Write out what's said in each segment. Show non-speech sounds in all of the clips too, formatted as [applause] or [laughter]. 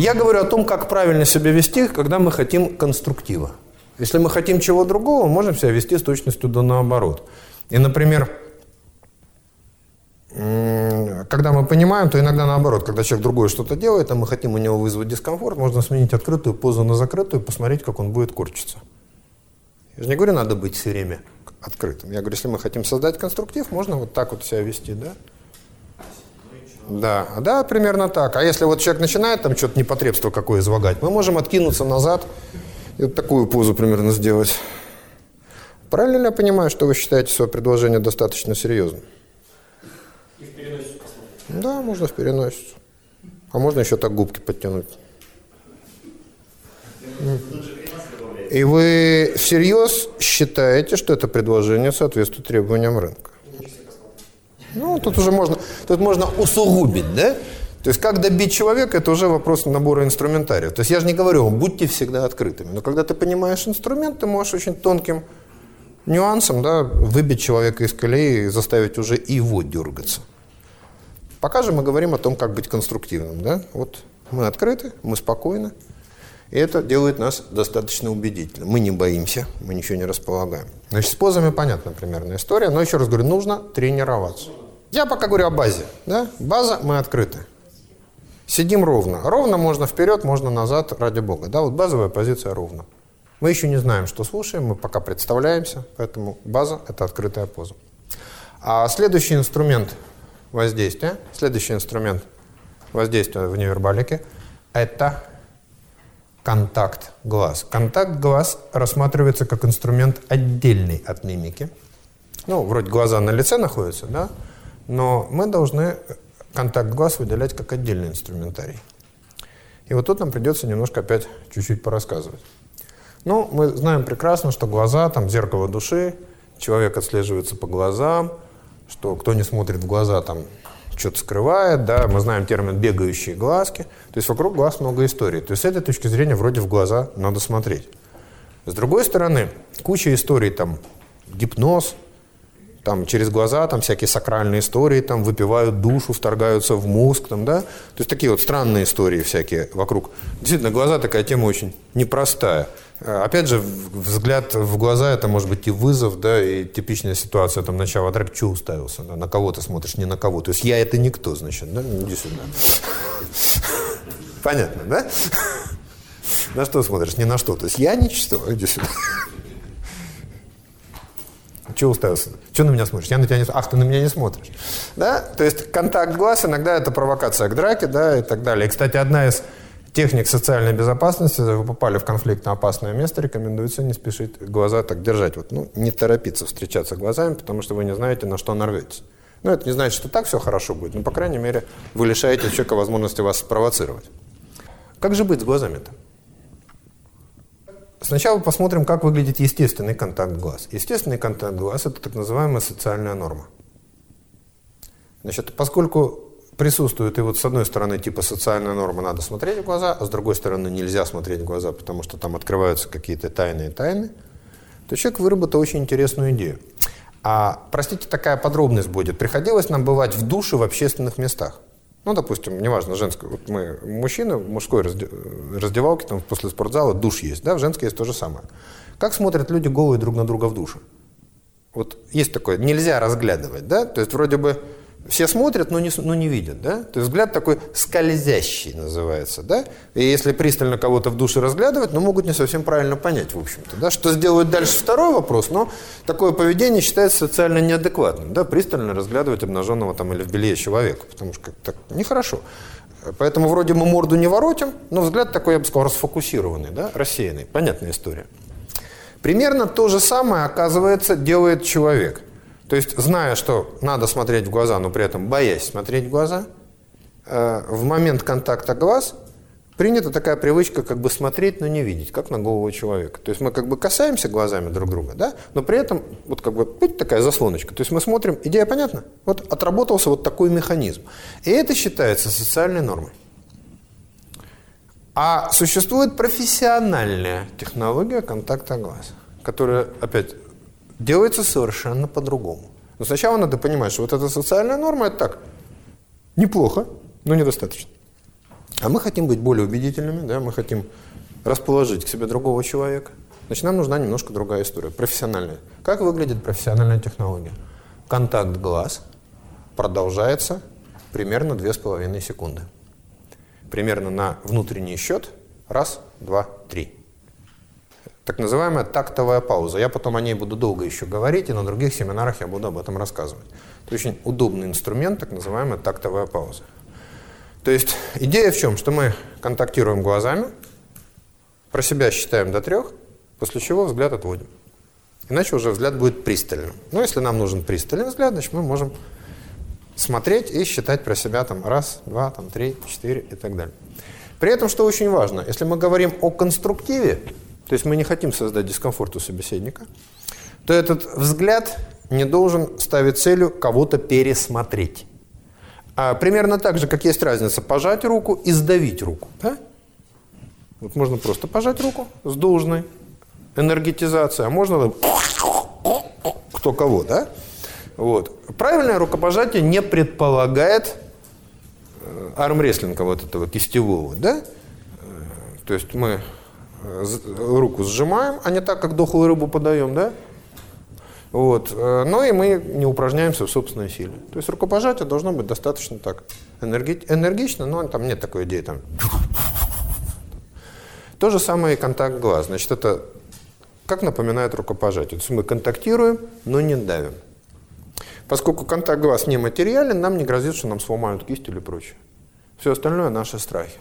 Я говорю о том, как правильно себя вести, когда мы хотим конструктива. Если мы хотим чего другого, можем себя вести с точностью до наоборот. И, например, когда мы понимаем, то иногда наоборот, когда человек другой что-то делает, а мы хотим у него вызвать дискомфорт, можно сменить открытую позу на закрытую, посмотреть, как он будет корчиться. Я же не говорю, надо быть все время открытым. Я говорю, если мы хотим создать конструктив, можно вот так вот себя вести, да? Да, да, примерно так. А если вот человек начинает там что-то непотребство какое излагать, мы можем откинуться назад и вот такую позу примерно сделать. Правильно ли я понимаю, что вы считаете свое предложение достаточно серьезным? И в переносицу посмотреть. Да, можно в переносицу. А можно еще так губки подтянуть. И вы всерьез считаете, что это предложение соответствует требованиям рынка? Ну, тут уже можно, тут можно усугубить, да? То есть, как добить человека, это уже вопрос набора инструментария. То есть, я же не говорю, будьте всегда открытыми. Но когда ты понимаешь инструмент, ты можешь очень тонким нюансом да, выбить человека из колеи и заставить уже его дергаться. Пока же мы говорим о том, как быть конструктивным. Да? Вот мы открыты, мы спокойны. И это делает нас достаточно убедительным. Мы не боимся, мы ничего не располагаем. Значит, с позами понятна примерная история, но еще раз говорю, нужно тренироваться. Я пока говорю о базе. Да? База, мы открыты. Сидим ровно. Ровно можно вперед, можно назад, ради бога. Да, вот базовая позиция ровно. Мы еще не знаем, что слушаем, мы пока представляемся, поэтому база – это открытая поза. А следующий инструмент воздействия, следующий инструмент воздействия в невербалике – это контакт глаз. Контакт глаз рассматривается как инструмент отдельный от мимики. Ну, вроде глаза на лице находятся, да? Но мы должны контакт глаз выделять как отдельный инструментарий. И вот тут нам придется немножко опять чуть-чуть порассказывать. Ну, мы знаем прекрасно, что глаза, там, зеркало души, человек отслеживается по глазам, что кто не смотрит в глаза, там, что-то скрывает, да, мы знаем термин «бегающие глазки», то есть вокруг глаз много историй. То есть с этой точки зрения вроде в глаза надо смотреть. С другой стороны, куча историй, там, гипноз, там через глаза, там всякие сакральные истории, там выпивают душу, вторгаются в мозг, там, да, то есть такие вот странные истории всякие вокруг. Действительно, глаза такая тема очень непростая. Э, опять же, взгляд в глаза – это может быть и вызов, да, и типичная ситуация, там, начала драки, что уставился, да, на кого ты смотришь, не на кого. То есть я – это никто, значит, да, иди сюда. Понятно, да? На что смотришь? Ни на что. То есть я ничто, иди сюда. Чего уставился? Чего на меня смотришь? Я на тебя не. Ах, ты на меня не смотришь. Да? То есть контакт глаз иногда это провокация к драке, да, и так далее. И, кстати, одна из техник социальной безопасности, вы попали в конфликтно опасное место, рекомендуется не спешить глаза так держать. Вот, ну, не торопиться встречаться глазами, потому что вы не знаете, на что нарветесь. Ну, это не значит, что так все хорошо будет, но, по крайней мере, вы лишаете человека возможности вас спровоцировать. Как же быть с глазами-то? Сначала посмотрим, как выглядит естественный контакт глаз. Естественный контакт глаз – это так называемая социальная норма. Значит, поскольку присутствует и вот с одной стороны типа социальная норма надо смотреть в глаза, а с другой стороны нельзя смотреть в глаза, потому что там открываются какие-то тайные тайны, то человек выработал очень интересную идею. А, простите, такая подробность будет. Приходилось нам бывать в душе в общественных местах. Ну, допустим, неважно, женское. Вот мы мужчины в мужской раздевалке, там после спортзала душ есть, да, в женской есть то же самое. Как смотрят люди голые друг на друга в душе? Вот есть такое, нельзя разглядывать, да, то есть вроде бы все смотрят, но не, но не видят, да? То есть взгляд такой скользящий называется, да? И если пристально кого-то в душе разглядывать, ну, могут не совсем правильно понять, в общем-то, да? Что сделают дальше, второй вопрос, но такое поведение считается социально неадекватным, да? Пристально разглядывать обнаженного там или в белье человека, потому что так нехорошо. Поэтому вроде мы морду не воротим, но взгляд такой, я бы сказал, расфокусированный, да? Рассеянный. Понятная история. Примерно то же самое, оказывается, делает человек – то есть, зная, что надо смотреть в глаза, но при этом боясь смотреть в глаза, э, в момент контакта глаз принята такая привычка как бы смотреть, но не видеть, как на голову человека. То есть мы как бы касаемся глазами друг друга, да, но при этом вот как бы вот такая заслоночка. То есть мы смотрим, идея понятна? Вот отработался вот такой механизм. И это считается социальной нормой. А существует профессиональная технология контакта глаз, которая, опять, делается совершенно по-другому. Но сначала надо понимать, что вот эта социальная норма – это так, неплохо, но недостаточно. А мы хотим быть более убедительными, да, мы хотим расположить к себе другого человека. Значит, нам нужна немножко другая история, профессиональная. Как выглядит профессиональная технология? Контакт глаз продолжается примерно 2,5 секунды. Примерно на внутренний счет раз, два, три. Так называемая тактовая пауза. Я потом о ней буду долго еще говорить, и на других семинарах я буду об этом рассказывать. Это очень удобный инструмент, так называемая тактовая пауза. То есть идея в чем? Что мы контактируем глазами, про себя считаем до трех, после чего взгляд отводим. Иначе уже взгляд будет пристальным. Но если нам нужен пристальный взгляд, значит мы можем смотреть и считать про себя там раз, два, там три, четыре и так далее. При этом, что очень важно, если мы говорим о конструктиве, то есть мы не хотим создать дискомфорт у собеседника, то этот взгляд не должен ставить целью кого-то пересмотреть. А примерно так же, как есть разница пожать руку и сдавить руку. Да? Вот можно просто пожать руку с должной энергетизацией, а можно кто кого, да? Вот. Правильное рукопожатие не предполагает э, армрестлинга вот этого кистевого, да? Э, то есть мы руку сжимаем, а не так, как дохлую рыбу подаем, да? Вот. Но и мы не упражняемся в собственной силе. То есть рукопожатие должно быть достаточно так энерги энергично, но там нет такой идеи там. То же самое и контакт глаз. Значит, это как напоминает рукопожатие. То есть мы контактируем, но не давим. Поскольку контакт глаз не материален, нам не грозит, что нам сломают кисть или прочее. Все остальное наши страхи.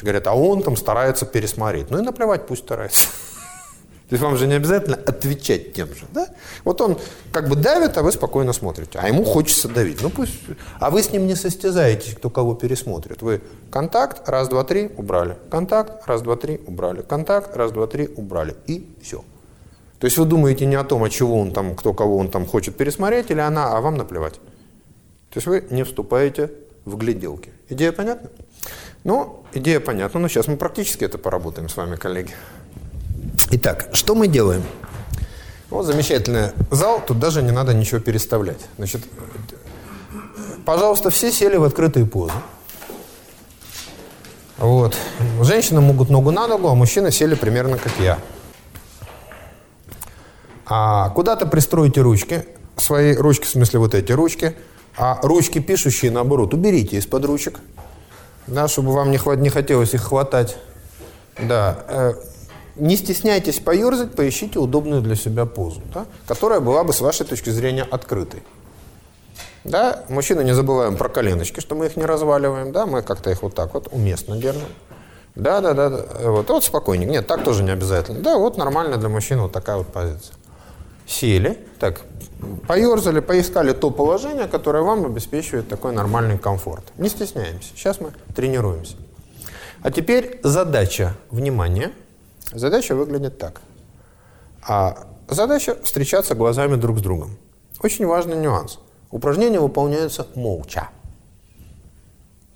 Что говорят, а он там старается пересмотреть. Ну и наплевать, пусть старается. [laughs] То есть вам же не обязательно отвечать тем же, да? Вот он как бы давит, а вы спокойно смотрите. А ему хочется давить. Ну пусть... А вы с ним не состязаетесь, кто кого пересмотрит. Вы контакт, раз, два, три, убрали. Контакт, раз, два, три, убрали. Контакт, раз, два, три, убрали. И все. То есть вы думаете не о том, от чего он там, кто кого он там хочет пересмотреть, или она, а вам наплевать. То есть вы не вступаете в гляделки. Идея понятна? Ну, идея понятна, но сейчас мы практически это поработаем с вами, коллеги. Итак, что мы делаем? Вот замечательный зал, тут даже не надо ничего переставлять. Значит, пожалуйста, все сели в открытые позы. Вот. Женщины могут ногу на ногу, а мужчины сели примерно как я. А куда-то пристройте ручки, свои ручки, в смысле вот эти ручки, а ручки пишущие, наоборот, уберите из-под ручек, да, чтобы вам не, хват, не хотелось их хватать. Да. Э, не стесняйтесь поерзать, поищите удобную для себя позу, да, которая была бы с вашей точки зрения открытой. Да, мужчины не забываем про коленочки, что мы их не разваливаем, да, мы как-то их вот так вот уместно держим. Да, да, да, да. Вот, вот спокойненько. Нет, так тоже не обязательно. Да, вот нормально для мужчин вот такая вот позиция сели, так, поерзали, поискали то положение, которое вам обеспечивает такой нормальный комфорт. Не стесняемся. Сейчас мы тренируемся. А теперь задача, внимание, задача выглядит так. А задача встречаться глазами друг с другом. Очень важный нюанс. Упражнения выполняются молча.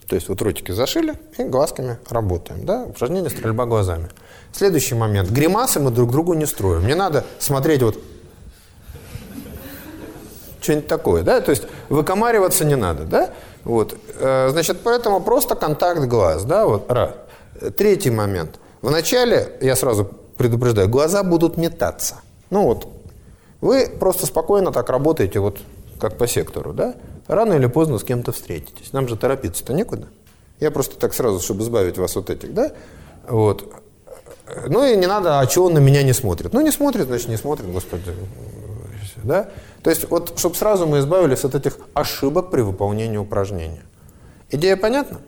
То есть вот ротики зашили и глазками работаем. Да? Упражнение стрельба глазами. Следующий момент. Гримасы мы друг другу не строим. Не надо смотреть вот что-нибудь такое, да, то есть выкомариваться не надо, да, вот, э, значит, поэтому просто контакт глаз, да, вот, раз. Третий момент. Вначале, я сразу предупреждаю, глаза будут метаться. Ну вот, вы просто спокойно так работаете, вот, как по сектору, да, рано или поздно с кем-то встретитесь. Нам же торопиться-то некуда. Я просто так сразу, чтобы избавить вас от этих, да, вот. Ну и не надо, а чего он на меня не смотрит? Ну не смотрит, значит не смотрит, господи, да. То есть, вот, чтобы сразу мы избавились от этих ошибок при выполнении упражнения. Идея понятна?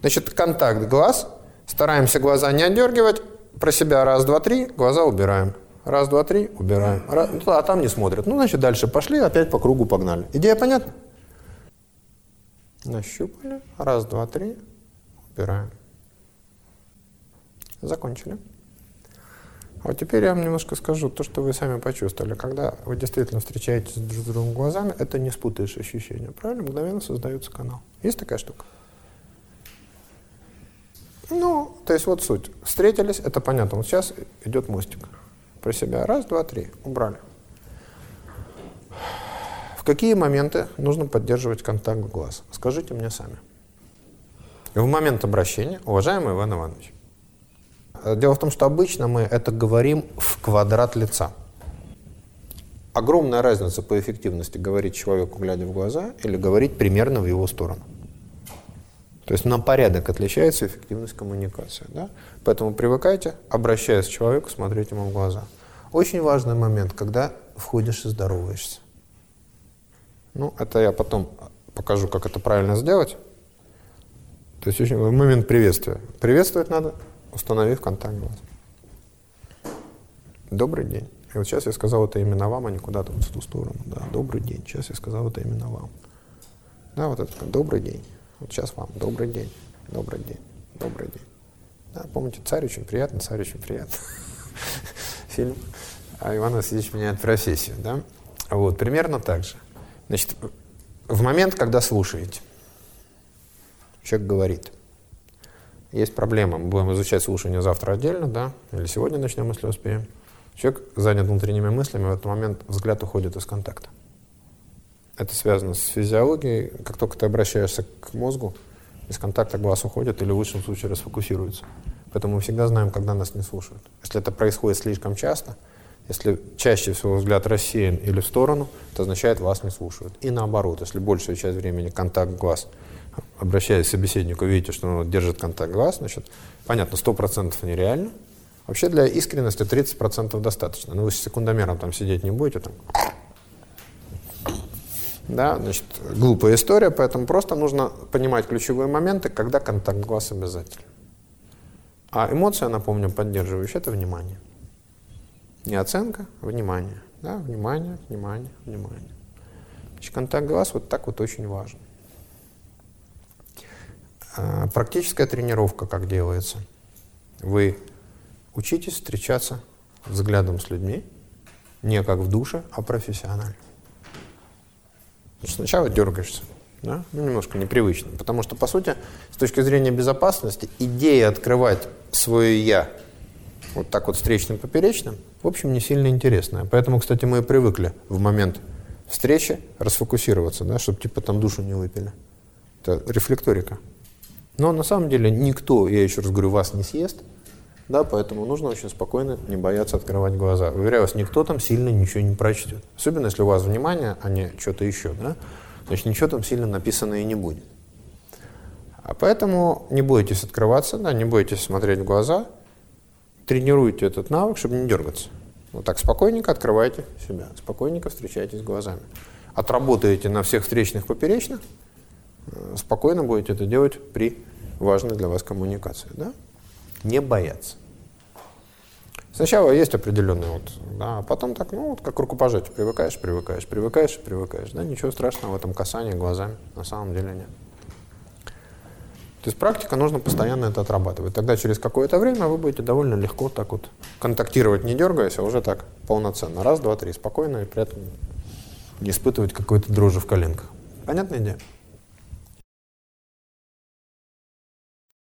Значит, контакт глаз. Стараемся глаза не отдергивать. Про себя раз, два, три, глаза убираем. Раз, два, три, убираем. Раз, ну, а там не смотрят. Ну, значит, дальше пошли, опять по кругу погнали. Идея понятна? Нащупали. Раз, два, три, убираем. Закончили. Вот теперь я вам немножко скажу то, что вы сами почувствовали. Когда вы действительно встречаетесь друг с другом глазами, это не спутаешь ощущения. Правильно? Мгновенно создается канал. Есть такая штука? Ну, то есть вот суть. Встретились, это понятно. Вот сейчас идет мостик. Про себя. Раз, два, три. Убрали. В какие моменты нужно поддерживать контакт глаз? Скажите мне сами. в момент обращения, уважаемый Иван Иванович, дело в том, что обычно мы это говорим в квадрат лица. Огромная разница по эффективности говорить человеку, глядя в глаза, или говорить примерно в его сторону. То есть на порядок отличается эффективность коммуникации. Да? Поэтому привыкайте, обращаясь к человеку, смотреть ему в глаза. Очень важный момент, когда входишь и здороваешься. Ну, это я потом покажу, как это правильно сделать. То есть очень момент приветствия. Приветствовать надо, установив контакт глаз. Добрый день. И вот сейчас я сказал это именно вам, а не куда-то вот в ту сторону. Да, добрый день. Сейчас я сказал это именно вам. Да, вот это добрый день. Вот сейчас вам добрый день. Добрый день. Добрый день. Да, помните, царь очень приятно, царь очень приятно. [laughs] Фильм. А Иван Васильевич меняет профессию, да? Вот, примерно так же. Значит, в момент, когда слушаете, человек говорит, есть проблема, мы будем изучать слушание завтра отдельно, да, или сегодня начнем, если успеем. Человек занят внутренними мыслями, в этот момент взгляд уходит из контакта. Это связано с физиологией. Как только ты обращаешься к мозгу, из контакта глаз уходит или в лучшем случае расфокусируется. Поэтому мы всегда знаем, когда нас не слушают. Если это происходит слишком часто, если чаще всего взгляд рассеян или в сторону, это означает, вас не слушают. И наоборот, если большую часть времени контакт глаз, обращаясь к собеседнику, видите, что он держит контакт глаз, значит, понятно, 100% нереально. Вообще для искренности 30% достаточно. Но вы с секундомером там сидеть не будете, там, да, значит, глупая история, поэтому просто нужно понимать ключевые моменты, когда контакт глаз обязательно. А эмоция, напомню, поддерживающая – это внимание. Не оценка, а внимание. Да, внимание, внимание, внимание. Значит, контакт глаз вот так вот очень важен. А, практическая тренировка как делается? Вы учитесь встречаться взглядом с людьми, не как в душе, а профессионально. Сначала дергаешься, да? ну, немножко непривычно, потому что, по сути, с точки зрения безопасности, идея открывать свое «я» вот так вот встречным поперечным, в общем, не сильно интересная. Поэтому, кстати, мы и привыкли в момент встречи расфокусироваться, да, чтобы типа там душу не выпили. Это рефлекторика. Но на самом деле никто, я еще раз говорю, вас не съест, да, поэтому нужно очень спокойно, не бояться открывать глаза. Уверяю вас, никто там сильно ничего не прочтет. Особенно, если у вас внимание, а не что-то еще, да, значит, ничего там сильно написано и не будет. А поэтому не бойтесь открываться, да, не бойтесь смотреть в глаза, тренируйте этот навык, чтобы не дергаться. Вот так спокойненько открывайте себя, спокойненько встречайтесь глазами. Отработаете на всех встречных поперечных, спокойно будете это делать при важной для вас коммуникации. Да? Не бояться. Сначала есть определенный вот, да, а потом так, ну, вот как рукопожатие, привыкаешь, привыкаешь, привыкаешь, привыкаешь, да, ничего страшного в этом касании глазами на самом деле нет. То есть практика нужно постоянно это отрабатывать. Тогда через какое-то время вы будете довольно легко так вот контактировать, не дергаясь, а уже так полноценно. Раз, два, три, спокойно и при этом не испытывать какой-то дрожи в коленках. Понятная идея?